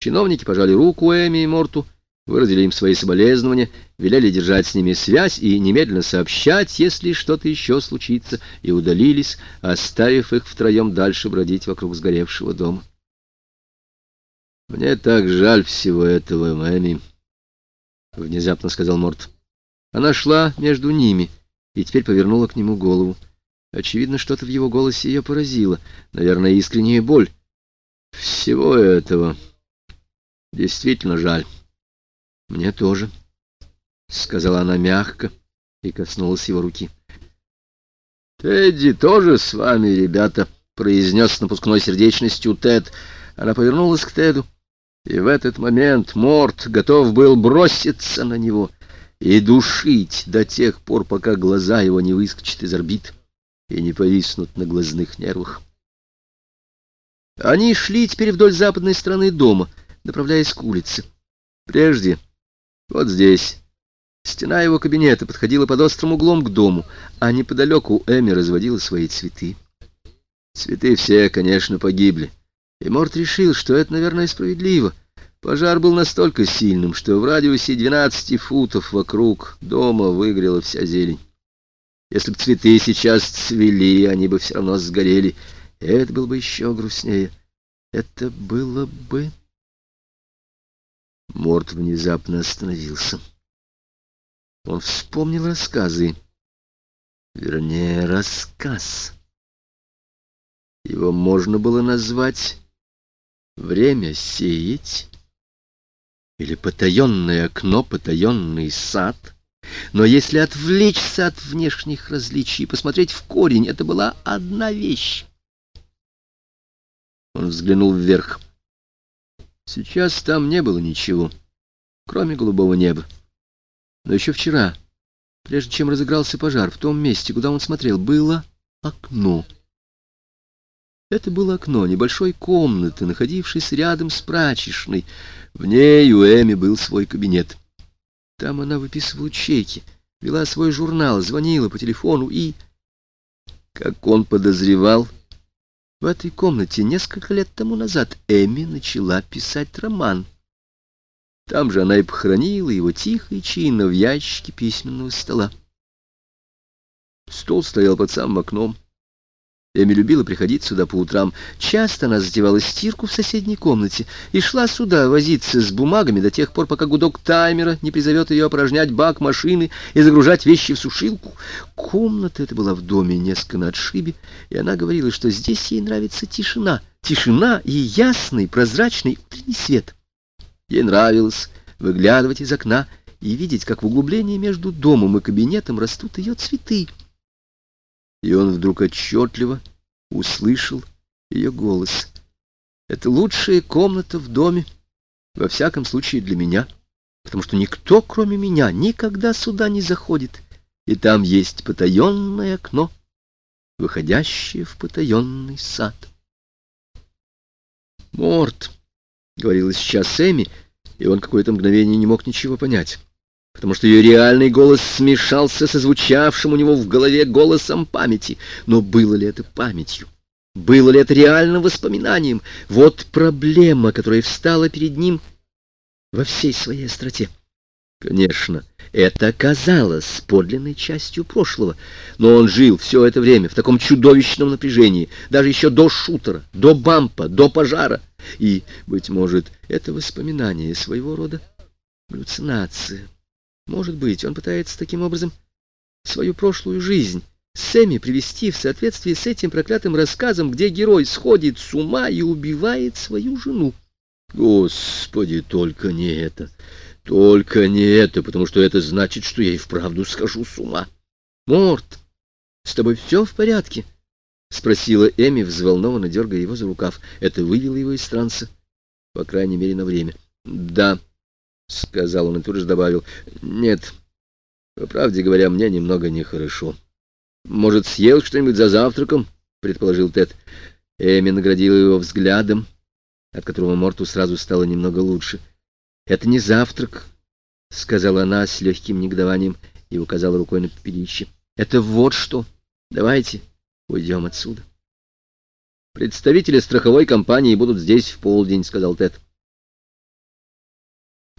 Чиновники пожали руку Эми и Морту, выразили им свои соболезнования, велели держать с ними связь и немедленно сообщать, если что-то еще случится, и удалились, оставив их втроем дальше бродить вокруг сгоревшего дома. «Мне так жаль всего этого, Эми», — внезапно сказал Морт. Она шла между ними и теперь повернула к нему голову. Очевидно, что-то в его голосе ее поразило, наверное, искренняя боль. «Всего этого действительно жаль». «Мне тоже», — сказала она мягко и коснулась его руки. «Тедди тоже с вами, ребята», — произнес с напускной сердечностью Тед. Она повернулась к Теду, и в этот момент Морт готов был броситься на него и душить до тех пор, пока глаза его не выскочат из орбит и не повиснут на глазных нервах. Они шли теперь вдоль западной стороны дома, направляясь к улице. Прежде вот здесь. Стена его кабинета подходила под острым углом к дому, а неподалеку Эми разводила свои цветы. Цветы все, конечно, погибли. И Морт решил, что это, наверное, справедливо. Пожар был настолько сильным, что в радиусе 12 футов вокруг дома выгорела вся зелень. Если бы цветы сейчас цвели, они бы все равно сгорели. Это было бы еще грустнее. Это было бы... Морт внезапно остановился. Он вспомнил рассказы. Вернее, рассказ. Его можно было назвать «Время сеять» или «Потаенное окно, потаенный сад». Но если отвлечься от внешних различий и посмотреть в корень, это была одна вещь. Он взглянул вверх. Сейчас там не было ничего, кроме голубого неба. Но еще вчера, прежде чем разыгрался пожар, в том месте, куда он смотрел, было окно. Это было окно небольшой комнаты, находившейся рядом с прачечной. В ней у Эми был свой кабинет. Там она выписывала чеки, вела свой журнал, звонила по телефону и... Как он подозревал, в этой комнате несколько лет тому назад Эми начала писать роман. Там же она и похоронила его тихо и чинно в ящике письменного стола. Стол стоял под самым окном. Эми любила приходить сюда по утрам. Часто она затевала стирку в соседней комнате и шла сюда возиться с бумагами до тех пор, пока гудок таймера не призовет ее опорожнять бак машины и загружать вещи в сушилку. Комната эта была в доме несколько на отшибе, и она говорила, что здесь ей нравится тишина. Тишина и ясный прозрачный утренний свет. Ей нравилось выглядывать из окна и видеть, как в углублении между домом и кабинетом растут ее цветы и он вдруг отчетливо услышал ее голос. «Это лучшая комната в доме, во всяком случае для меня, потому что никто, кроме меня, никогда сюда не заходит, и там есть потаенное окно, выходящее в потаенный сад». «Морт», — говорила сейчас Эми, и он какое-то мгновение не мог ничего понять потому что ее реальный голос смешался со звучавшим у него в голове голосом памяти. Но было ли это памятью? Было ли это реальным воспоминанием? Вот проблема, которая встала перед ним во всей своей остроте. Конечно, это оказалось подлинной частью прошлого, но он жил все это время в таком чудовищном напряжении, даже еще до шутера, до бампа, до пожара. И, быть может, это воспоминание своего рода галлюцинация. Может быть, он пытается таким образом свою прошлую жизнь Сэмми привести в соответствии с этим проклятым рассказом, где герой сходит с ума и убивает свою жену. Господи, только не это, только не это, потому что это значит, что я и вправду схожу с ума. Морт, с тобой все в порядке? — спросила Эми, взволнованно дергая его за рукав. Это вывело его из транса, по крайней мере, на время. — Да, — сказал он и тут же добавил. — Нет, по правде говоря, мне немного нехорошо. — Может, съел что-нибудь за завтраком? — предположил Тед. Эми наградила его взглядом, от которого Морту сразу стало немного лучше. — Это не завтрак, — сказала она с легким негодованием и указала рукой на пепелище. — Это вот что. Давайте уйдем отсюда. — Представители страховой компании будут здесь в полдень, — сказал Тед. —